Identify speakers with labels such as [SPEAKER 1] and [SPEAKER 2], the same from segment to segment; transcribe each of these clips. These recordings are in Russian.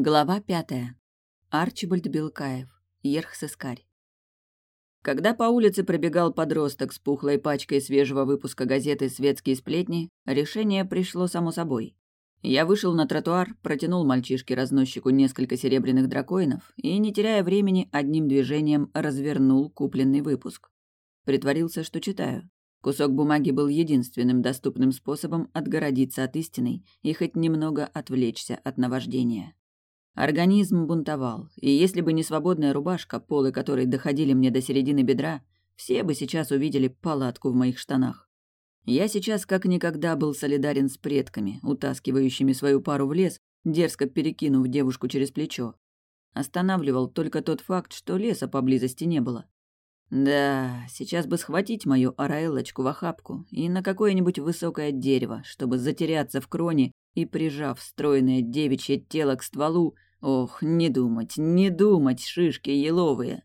[SPEAKER 1] Глава пятая. Арчибальд Белкаев. Ерхсыскарь. Когда по улице пробегал подросток с пухлой пачкой свежего выпуска газеты «Светские сплетни», решение пришло само собой. Я вышел на тротуар, протянул мальчишке-разносчику несколько серебряных дракоинов и, не теряя времени, одним движением развернул купленный выпуск. Притворился, что читаю. Кусок бумаги был единственным доступным способом отгородиться от истины и хоть немного отвлечься от наваждения. Организм бунтовал, и если бы не свободная рубашка, полы которой доходили мне до середины бедра, все бы сейчас увидели палатку в моих штанах. Я сейчас как никогда был солидарен с предками, утаскивающими свою пару в лес, дерзко перекинув девушку через плечо. Останавливал только тот факт, что леса поблизости не было. Да, сейчас бы схватить мою Араэлочку в охапку и на какое-нибудь высокое дерево, чтобы затеряться в кроне и, прижав стройное девичье тело к стволу, Ох, не думать, не думать, шишки еловые.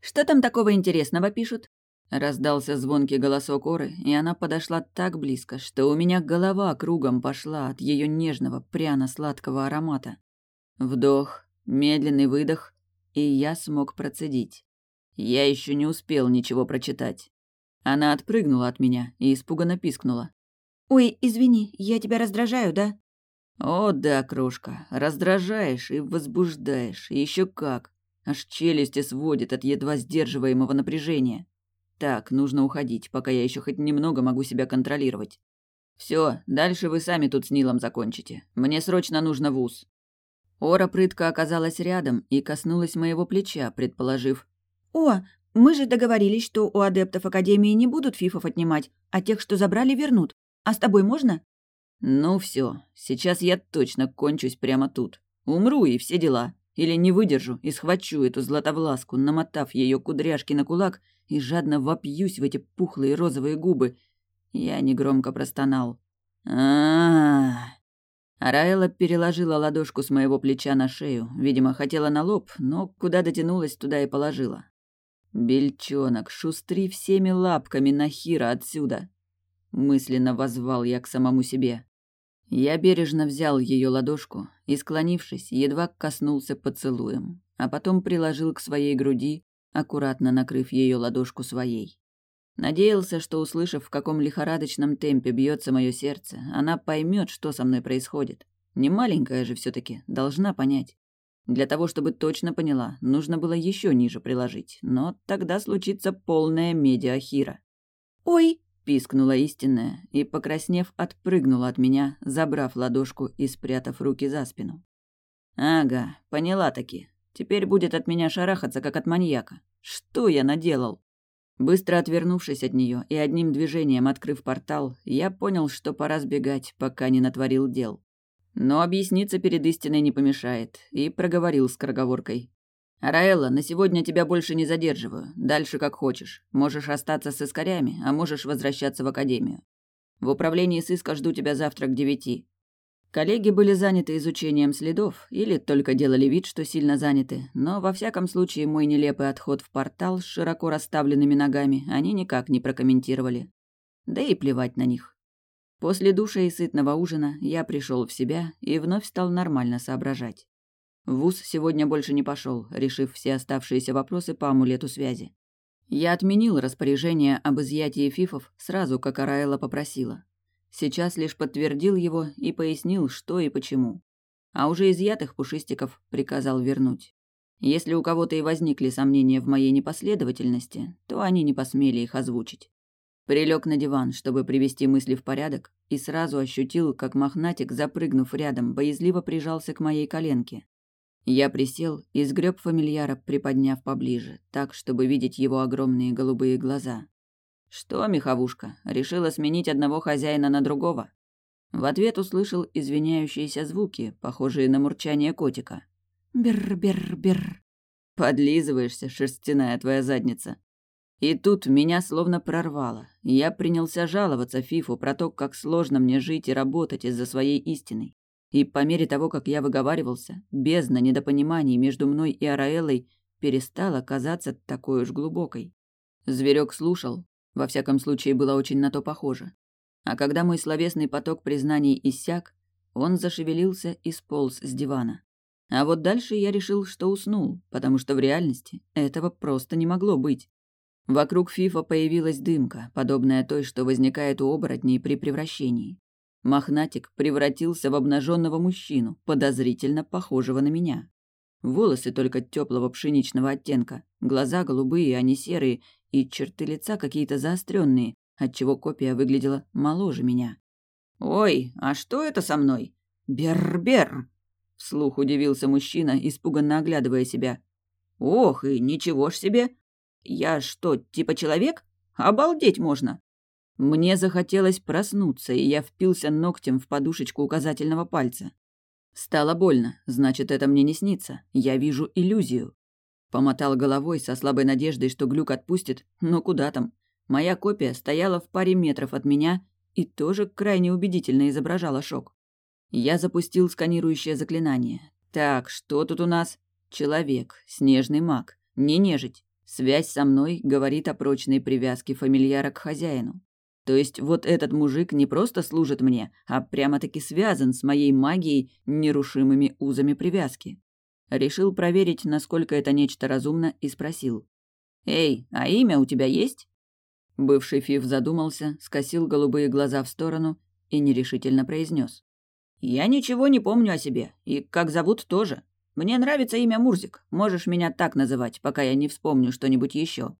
[SPEAKER 1] Что там такого интересного пишут? Раздался звонкий голосок Оры, и она подошла так близко, что у меня голова кругом пошла от ее нежного, пряно-сладкого аромата. Вдох, медленный выдох, и я смог процедить. Я еще не успел ничего прочитать. Она отпрыгнула от меня и испуганно пискнула.
[SPEAKER 2] «Ой, извини, я тебя раздражаю, да?»
[SPEAKER 1] «О да, крошка, раздражаешь и возбуждаешь, и еще как. Аж челюсти сводит от едва сдерживаемого напряжения. Так, нужно уходить, пока я еще хоть немного могу себя контролировать. Все, дальше вы сами тут с Нилом закончите. Мне срочно нужно в УЗ». Ора прытка оказалась рядом и коснулась моего плеча, предположив.
[SPEAKER 2] «О, мы же договорились, что у адептов Академии не будут фифов отнимать, а тех, что забрали, вернут. А с тобой можно?»
[SPEAKER 1] «Ну все, сейчас я точно кончусь прямо тут. Умру и все дела. Или не выдержу и схвачу эту златовласку, намотав ее кудряшки на кулак и жадно вопьюсь в эти пухлые розовые губы. Я негромко простонал. а Араэла переложила ладошку с моего плеча на шею. Видимо, хотела на лоб, но куда дотянулась, туда и положила. «Бельчонок, шустри всеми лапками на Хира отсюда!» Мысленно возвал я к самому себе. Я бережно взял ее ладошку и, склонившись, едва коснулся поцелуем, а потом приложил к своей груди, аккуратно накрыв ее ладошку своей. Надеялся, что, услышав, в каком лихорадочном темпе бьется мое сердце, она поймет, что со мной происходит. Не маленькая же все-таки, должна понять. Для того, чтобы точно поняла, нужно было еще ниже приложить, но тогда случится полная медиахира.
[SPEAKER 2] «Ой!»
[SPEAKER 1] Пискнула истинная и, покраснев, отпрыгнула от меня, забрав ладошку и спрятав руки за спину. «Ага, поняла-таки. Теперь будет от меня шарахаться, как от маньяка. Что я наделал?» Быстро отвернувшись от нее и одним движением открыв портал, я понял, что пора сбегать, пока не натворил дел. Но объясниться перед истиной не помешает, и проговорил с скороговоркой. «Араэлла, на сегодня тебя больше не задерживаю. Дальше как хочешь. Можешь остаться с искорями, а можешь возвращаться в академию. В управлении сыска жду тебя завтра к девяти». Коллеги были заняты изучением следов или только делали вид, что сильно заняты, но во всяком случае мой нелепый отход в портал с широко расставленными ногами они никак не прокомментировали. Да и плевать на них. После душа и сытного ужина я пришел в себя и вновь стал нормально соображать. ВУЗ сегодня больше не пошел, решив все оставшиеся вопросы по амулету связи. Я отменил распоряжение об изъятии фифов сразу, как Араэла попросила. Сейчас лишь подтвердил его и пояснил, что и почему. А уже изъятых пушистиков приказал вернуть. Если у кого-то и возникли сомнения в моей непоследовательности, то они не посмели их озвучить. Прилег на диван, чтобы привести мысли в порядок, и сразу ощутил, как мохнатик, запрыгнув рядом, боязливо прижался к моей коленке. Я присел и сгреб фамильяра, приподняв поближе, так, чтобы видеть его огромные голубые глаза. «Что, меховушка, решила сменить одного хозяина на другого?» В ответ услышал извиняющиеся звуки, похожие на мурчание котика.
[SPEAKER 2] «Бер-бер-бер».
[SPEAKER 1] «Подлизываешься, шерстяная твоя задница». И тут меня словно прорвало. Я принялся жаловаться Фифу про то, как сложно мне жить и работать из-за своей истины. И по мере того, как я выговаривался, бездна недопониманий между мной и Араэлой перестала казаться такой уж глубокой. Зверек слушал, во всяком случае было очень на то похоже. А когда мой словесный поток признаний иссяк, он зашевелился и сполз с дивана. А вот дальше я решил, что уснул, потому что в реальности этого просто не могло быть. Вокруг Фифа появилась дымка, подобная той, что возникает у оборотней при превращении. Мохнатик превратился в обнаженного мужчину, подозрительно похожего на меня. Волосы только теплого пшеничного оттенка, глаза голубые, а не серые, и черты лица какие-то заостренные, отчего копия выглядела моложе меня. «Ой, а что это со мной?» «Бер-бер!» — вслух удивился мужчина, испуганно оглядывая себя. «Ох, и ничего ж себе! Я что, типа человек? Обалдеть можно!» Мне захотелось проснуться, и я впился ногтем в подушечку указательного пальца. Стало больно, значит, это мне не снится. Я вижу иллюзию. Помотал головой со слабой надеждой, что глюк отпустит, но куда там. Моя копия стояла в паре метров от меня и тоже крайне убедительно изображала шок. Я запустил сканирующее заклинание. Так, что тут у нас? Человек, снежный маг, не нежить. Связь со мной говорит о прочной привязке фамильяра к хозяину. То есть вот этот мужик не просто служит мне, а прямо-таки связан с моей магией нерушимыми узами привязки. Решил проверить, насколько это нечто разумно, и спросил. «Эй, а имя у тебя есть?» Бывший Фиф задумался, скосил голубые глаза в сторону и нерешительно произнес: «Я ничего не помню о себе, и как зовут тоже. Мне нравится имя Мурзик, можешь меня так называть, пока я не вспомню что-нибудь еще.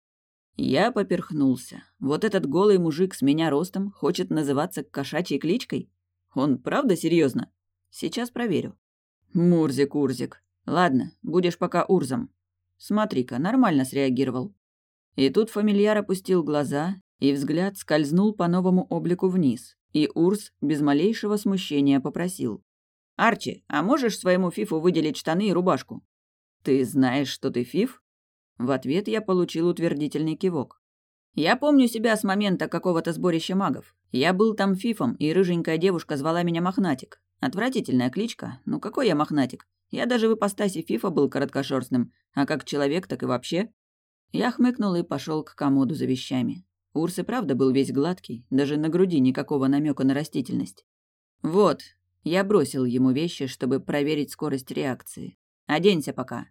[SPEAKER 1] Я поперхнулся. Вот этот голый мужик с меня ростом хочет называться кошачьей кличкой? Он правда серьезно? Сейчас проверю. Мурзик-урзик. Ладно, будешь пока урзом. Смотри-ка, нормально среагировал. И тут фамильяр опустил глаза, и взгляд скользнул по новому облику вниз, и Урз без малейшего смущения попросил. «Арчи, а можешь своему фифу выделить штаны и рубашку?» «Ты знаешь, что ты фиф?» В ответ я получил утвердительный кивок. Я помню себя с момента какого-то сборища магов. Я был там фифом, и рыженькая девушка звала меня Мохнатик. Отвратительная кличка. Ну какой я Мохнатик? Я даже в ипостаси фифа был короткошерстным, а как человек, так и вообще. Я хмыкнул и пошел к комоду за вещами. Урс и правда был весь гладкий, даже на груди никакого намека на растительность. Вот, я бросил ему вещи, чтобы проверить скорость реакции. Оденься пока.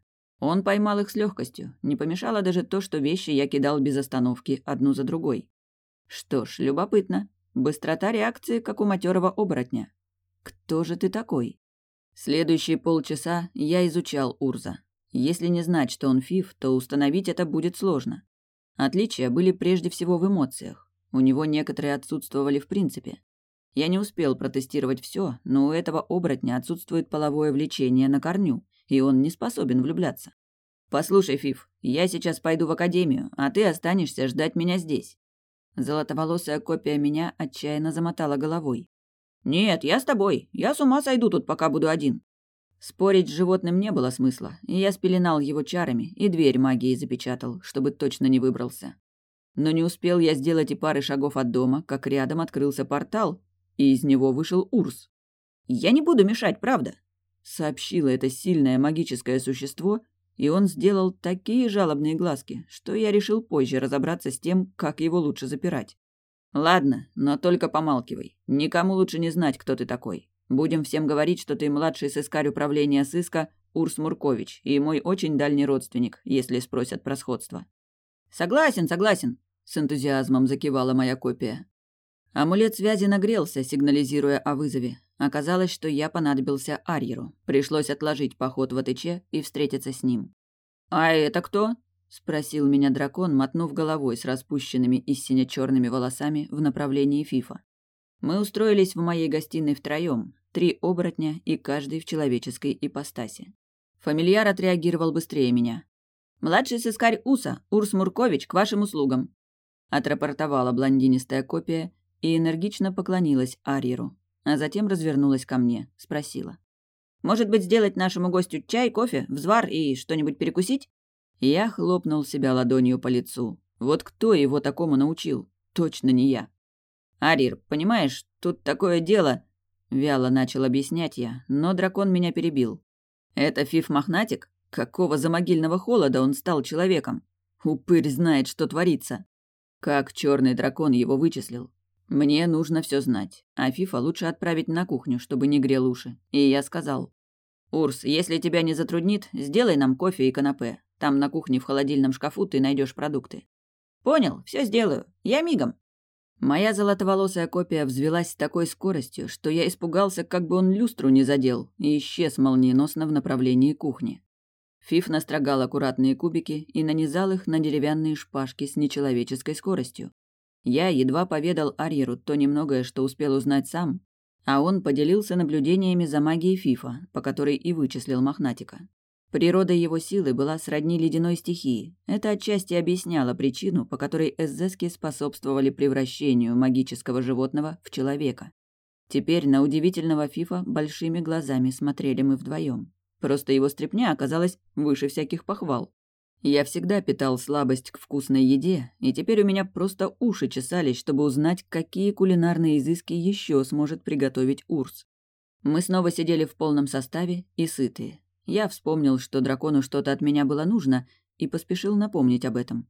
[SPEAKER 1] Он поймал их с легкостью. Не помешало даже то, что вещи я кидал без остановки, одну за другой. Что ж, любопытно. Быстрота реакции, как у матерого оборотня. Кто же ты такой? Следующие полчаса я изучал Урза. Если не знать, что он фиф, то установить это будет сложно. Отличия были прежде всего в эмоциях. У него некоторые отсутствовали в принципе. Я не успел протестировать все, но у этого оборотня отсутствует половое влечение на корню, и он не способен влюбляться. «Послушай, Фиф, я сейчас пойду в академию, а ты останешься ждать меня здесь». Золотоволосая копия меня отчаянно замотала головой. «Нет, я с тобой. Я с ума сойду тут, пока буду один». Спорить с животным не было смысла, и я спеленал его чарами и дверь магией запечатал, чтобы точно не выбрался. Но не успел я сделать и пары шагов от дома, как рядом открылся портал, и из него вышел Урс. «Я не буду мешать, правда?» Сообщило это сильное магическое существо, и он сделал такие жалобные глазки, что я решил позже разобраться с тем, как его лучше запирать. «Ладно, но только помалкивай. Никому лучше не знать, кто ты такой. Будем всем говорить, что ты младший сыскарь управления сыска Урс Муркович и мой очень дальний родственник, если спросят про сходство». «Согласен, согласен», — с энтузиазмом закивала моя копия. Амулет связи нагрелся, сигнализируя о вызове. Оказалось, что я понадобился Арьеру. Пришлось отложить поход в АТЧ и встретиться с ним. «А это кто?» — спросил меня дракон, мотнув головой с распущенными и сине-черными волосами в направлении Фифа. Мы устроились в моей гостиной втроем, три оборотня и каждый в человеческой ипостаси. Фамильяр отреагировал быстрее меня. «Младший сыскарь Уса, Урс Муркович, к вашим услугам», — отрапортовала блондинистая копия и энергично поклонилась Арьеру а затем развернулась ко мне, спросила. «Может быть, сделать нашему гостю чай, кофе, взвар и что-нибудь перекусить?» Я хлопнул себя ладонью по лицу. Вот кто его такому научил? Точно не я. «Арир, понимаешь, тут такое дело...» Вяло начал объяснять я, но дракон меня перебил. «Это Фиф-мохнатик? Какого замогильного холода он стал человеком? Упырь знает, что творится. Как черный дракон его вычислил? Мне нужно все знать, а Фифа лучше отправить на кухню, чтобы не грел уши. И я сказал. «Урс, если тебя не затруднит, сделай нам кофе и канапе. Там на кухне в холодильном шкафу ты найдешь продукты».
[SPEAKER 2] «Понял, все сделаю. Я мигом».
[SPEAKER 1] Моя золотоволосая копия взвелась с такой скоростью, что я испугался, как бы он люстру не задел, и исчез молниеносно в направлении кухни. Фиф настрогал аккуратные кубики и нанизал их на деревянные шпажки с нечеловеческой скоростью. Я едва поведал Арьеру то немногое, что успел узнать сам, а он поделился наблюдениями за магией Фифа, по которой и вычислил Мохнатика. Природа его силы была сродни ледяной стихии. Это отчасти объясняло причину, по которой эзески способствовали превращению магического животного в человека. Теперь на удивительного Фифа большими глазами смотрели мы вдвоем. Просто его стряпня оказалась выше всяких похвал. Я всегда питал слабость к вкусной еде, и теперь у меня просто уши чесались, чтобы узнать, какие кулинарные изыски еще сможет приготовить Урс. Мы снова сидели в полном составе и сытые. Я вспомнил, что дракону что-то от меня было нужно, и поспешил напомнить об этом.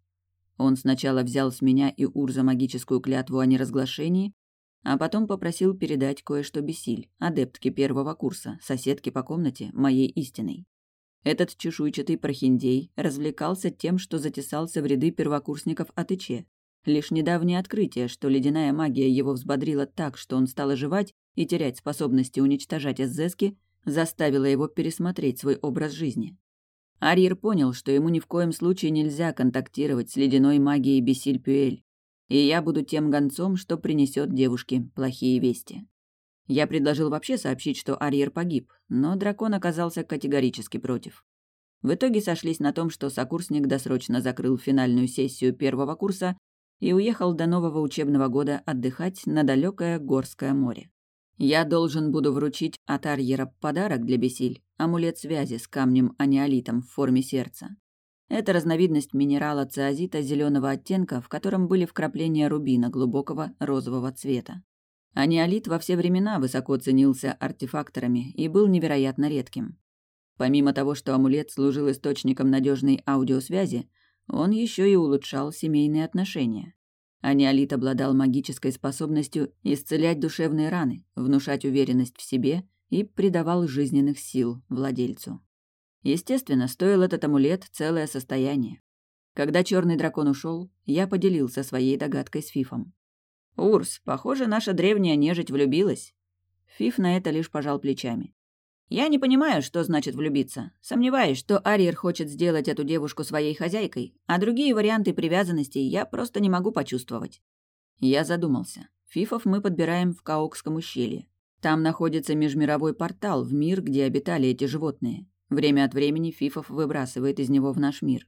[SPEAKER 1] Он сначала взял с меня и Урза магическую клятву о неразглашении, а потом попросил передать кое-что Бесиль, адептке первого курса, соседке по комнате, моей истиной. Этот чешуйчатый прохиндей развлекался тем, что затесался в ряды первокурсников от ИЧ. Лишь недавнее открытие, что ледяная магия его взбодрила так, что он стал оживать и терять способности уничтожать эзески, заставило его пересмотреть свой образ жизни. Арьер понял, что ему ни в коем случае нельзя контактировать с ледяной магией Бесиль-Пюэль, и я буду тем гонцом, что принесет девушке плохие вести. Я предложил вообще сообщить, что Арьер погиб, но дракон оказался категорически против. В итоге сошлись на том, что сокурсник досрочно закрыл финальную сессию первого курса и уехал до нового учебного года отдыхать на далекое Горское море. Я должен буду вручить от Арьера подарок для Бесиль – амулет связи с камнем-аниолитом в форме сердца. Это разновидность минерала циазита зеленого оттенка, в котором были вкрапления рубина глубокого розового цвета. Аниолит во все времена высоко ценился артефакторами и был невероятно редким. Помимо того, что амулет служил источником надежной аудиосвязи, он еще и улучшал семейные отношения. Аниолит обладал магической способностью исцелять душевные раны, внушать уверенность в себе и придавал жизненных сил владельцу. Естественно, стоил этот амулет целое состояние. Когда черный дракон ушел, я поделился своей догадкой с Фифом. «Урс, похоже, наша древняя нежить влюбилась». Фиф на это лишь пожал плечами. «Я не понимаю, что значит влюбиться. Сомневаюсь, что Ариер хочет сделать эту девушку своей хозяйкой, а другие варианты привязанности я просто не могу почувствовать». Я задумался. Фифов мы подбираем в Каокском ущелье. Там находится межмировой портал в мир, где обитали эти животные. Время от времени Фифов выбрасывает из него в наш мир.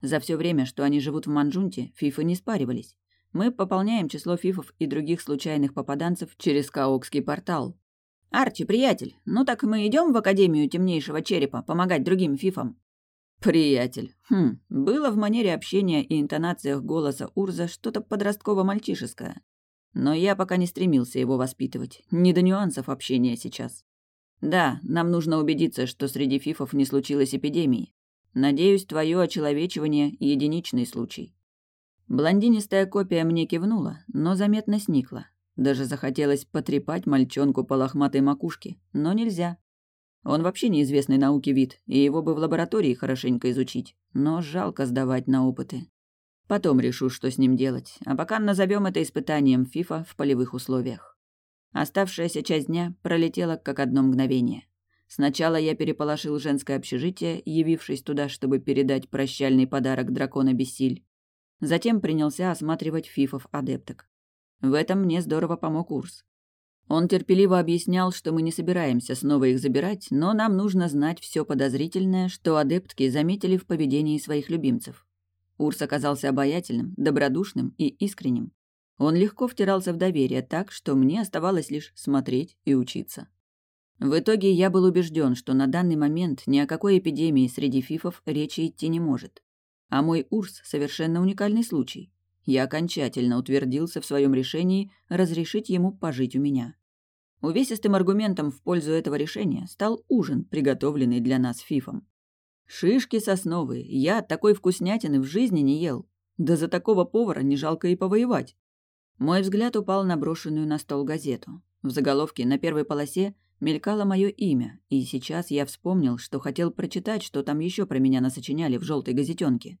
[SPEAKER 1] За все время, что они живут в Манджунте, Фифы не спаривались. Мы пополняем число фифов и других случайных попаданцев через Каокский портал. «Арчи, приятель, ну так мы идем в Академию Темнейшего Черепа помогать другим фифам?» «Приятель. Хм, было в манере общения и интонациях голоса Урза что-то подростково-мальчишеское. Но я пока не стремился его воспитывать. Не до нюансов общения сейчас. Да, нам нужно убедиться, что среди фифов не случилось эпидемии. Надеюсь, твое очеловечивание – единичный случай. Блондинистая копия мне кивнула, но заметно сникла. Даже захотелось потрепать мальчонку по лохматой макушке, но нельзя. Он вообще неизвестный науке вид, и его бы в лаборатории хорошенько изучить, но жалко сдавать на опыты. Потом решу, что с ним делать, а пока назовем это испытанием ФИФА в полевых условиях. Оставшаяся часть дня пролетела как одно мгновение. Сначала я переполошил женское общежитие, явившись туда, чтобы передать прощальный подарок дракона Бессиль. Затем принялся осматривать фифов-адепток. В этом мне здорово помог Урс. Он терпеливо объяснял, что мы не собираемся снова их забирать, но нам нужно знать все подозрительное, что адептки заметили в поведении своих любимцев. Урс оказался обаятельным, добродушным и искренним. Он легко втирался в доверие так, что мне оставалось лишь смотреть и учиться. В итоге я был убежден, что на данный момент ни о какой эпидемии среди фифов речи идти не может. А мой Урс — совершенно уникальный случай. Я окончательно утвердился в своем решении разрешить ему пожить у меня. Увесистым аргументом в пользу этого решения стал ужин, приготовленный для нас Фифом. Шишки сосновые, я такой вкуснятины в жизни не ел. Да за такого повара не жалко и повоевать. Мой взгляд упал на брошенную на стол газету. В заголовке на первой полосе мелькало мое имя, и сейчас я вспомнил, что хотел прочитать, что там еще про меня насочиняли в желтой газетенке.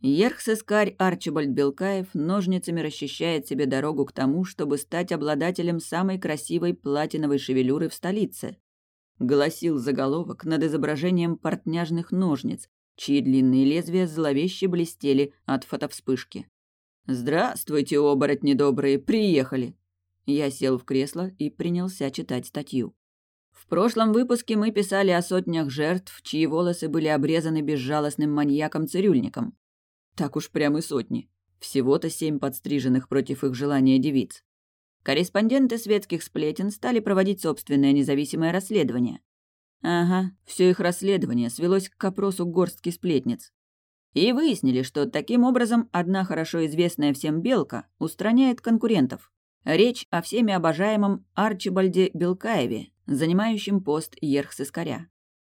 [SPEAKER 1] Ерхсескарь Арчибальд Белкаев ножницами расчищает себе дорогу к тому, чтобы стать обладателем самой красивой платиновой шевелюры в столице. Гласил заголовок над изображением портняжных ножниц, чьи длинные лезвия зловеще блестели от фотовспышки. «Здравствуйте, оборотни добрые, приехали!» Я сел в кресло и принялся читать статью. В прошлом выпуске мы писали о сотнях жертв, чьи волосы были обрезаны безжалостным маньяком-цирюльником. Так уж прям и сотни. Всего-то семь подстриженных против их желания девиц. Корреспонденты светских сплетен стали проводить собственное независимое расследование. Ага, все их расследование свелось к опросу горстки сплетниц. И выяснили, что таким образом одна хорошо известная всем белка устраняет конкурентов. Речь о всеми обожаемом Арчибальде Белкаеве, занимающем пост ерх-сыскаря.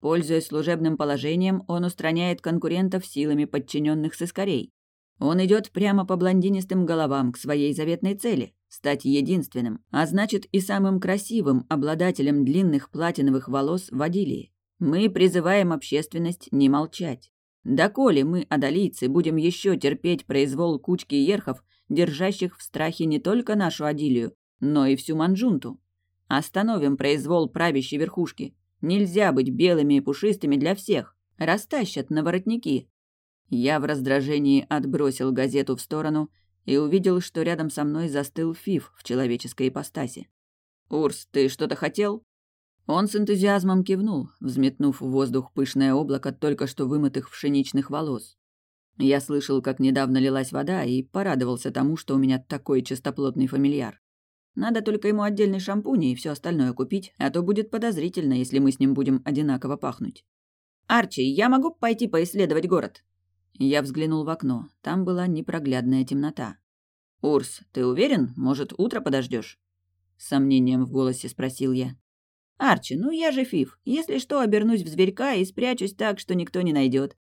[SPEAKER 1] Пользуясь служебным положением, он устраняет конкурентов силами подчиненных сыскарей. Он идет прямо по блондинистым головам к своей заветной цели – стать единственным, а значит и самым красивым обладателем длинных платиновых волос в Адилии. Мы призываем общественность не молчать. Доколе мы, адалийцы, будем еще терпеть произвол кучки ерхов, держащих в страхе не только нашу Адилию, но и всю Манджунту. Остановим произвол правящей верхушки, Нельзя быть белыми и пушистыми для всех. Растащат на воротники. Я в раздражении отбросил газету в сторону и увидел, что рядом со мной застыл Фиф в человеческой ипостаси. «Урс, ты что-то хотел?» Он с энтузиазмом кивнул, взметнув в воздух пышное облако только что вымытых пшеничных волос. Я слышал, как недавно лилась вода, и порадовался тому, что у меня такой чистоплотный фамильяр. Надо только ему отдельный шампунь и все остальное купить, а то будет подозрительно, если мы с ним будем одинаково пахнуть. «Арчи, я могу пойти поисследовать город?» Я взглянул в окно. Там была непроглядная темнота. «Урс, ты уверен? Может, утро подождешь? С сомнением в голосе спросил я. «Арчи, ну я же Фиф. Если что, обернусь в зверька и спрячусь так, что никто не найдет.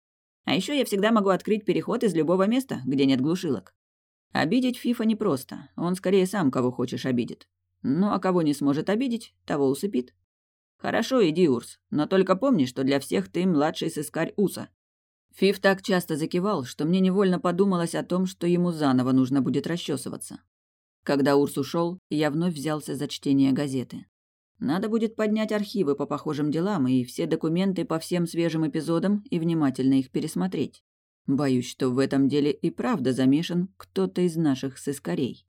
[SPEAKER 1] А еще я всегда могу открыть переход из любого места, где нет глушилок. Обидеть Фифа непросто, он скорее сам кого хочешь обидит. Ну а кого не сможет обидеть, того усыпит. Хорошо, иди, Урс, но только помни, что для всех ты младший сыскарь Уса. Фиф так часто закивал, что мне невольно подумалось о том, что ему заново нужно будет расчесываться. Когда Урс ушел, я вновь взялся за чтение газеты. Надо будет поднять архивы по похожим делам и все документы по всем свежим эпизодам и внимательно их пересмотреть. Боюсь, что в этом деле и правда замешан кто-то из наших сыскарей.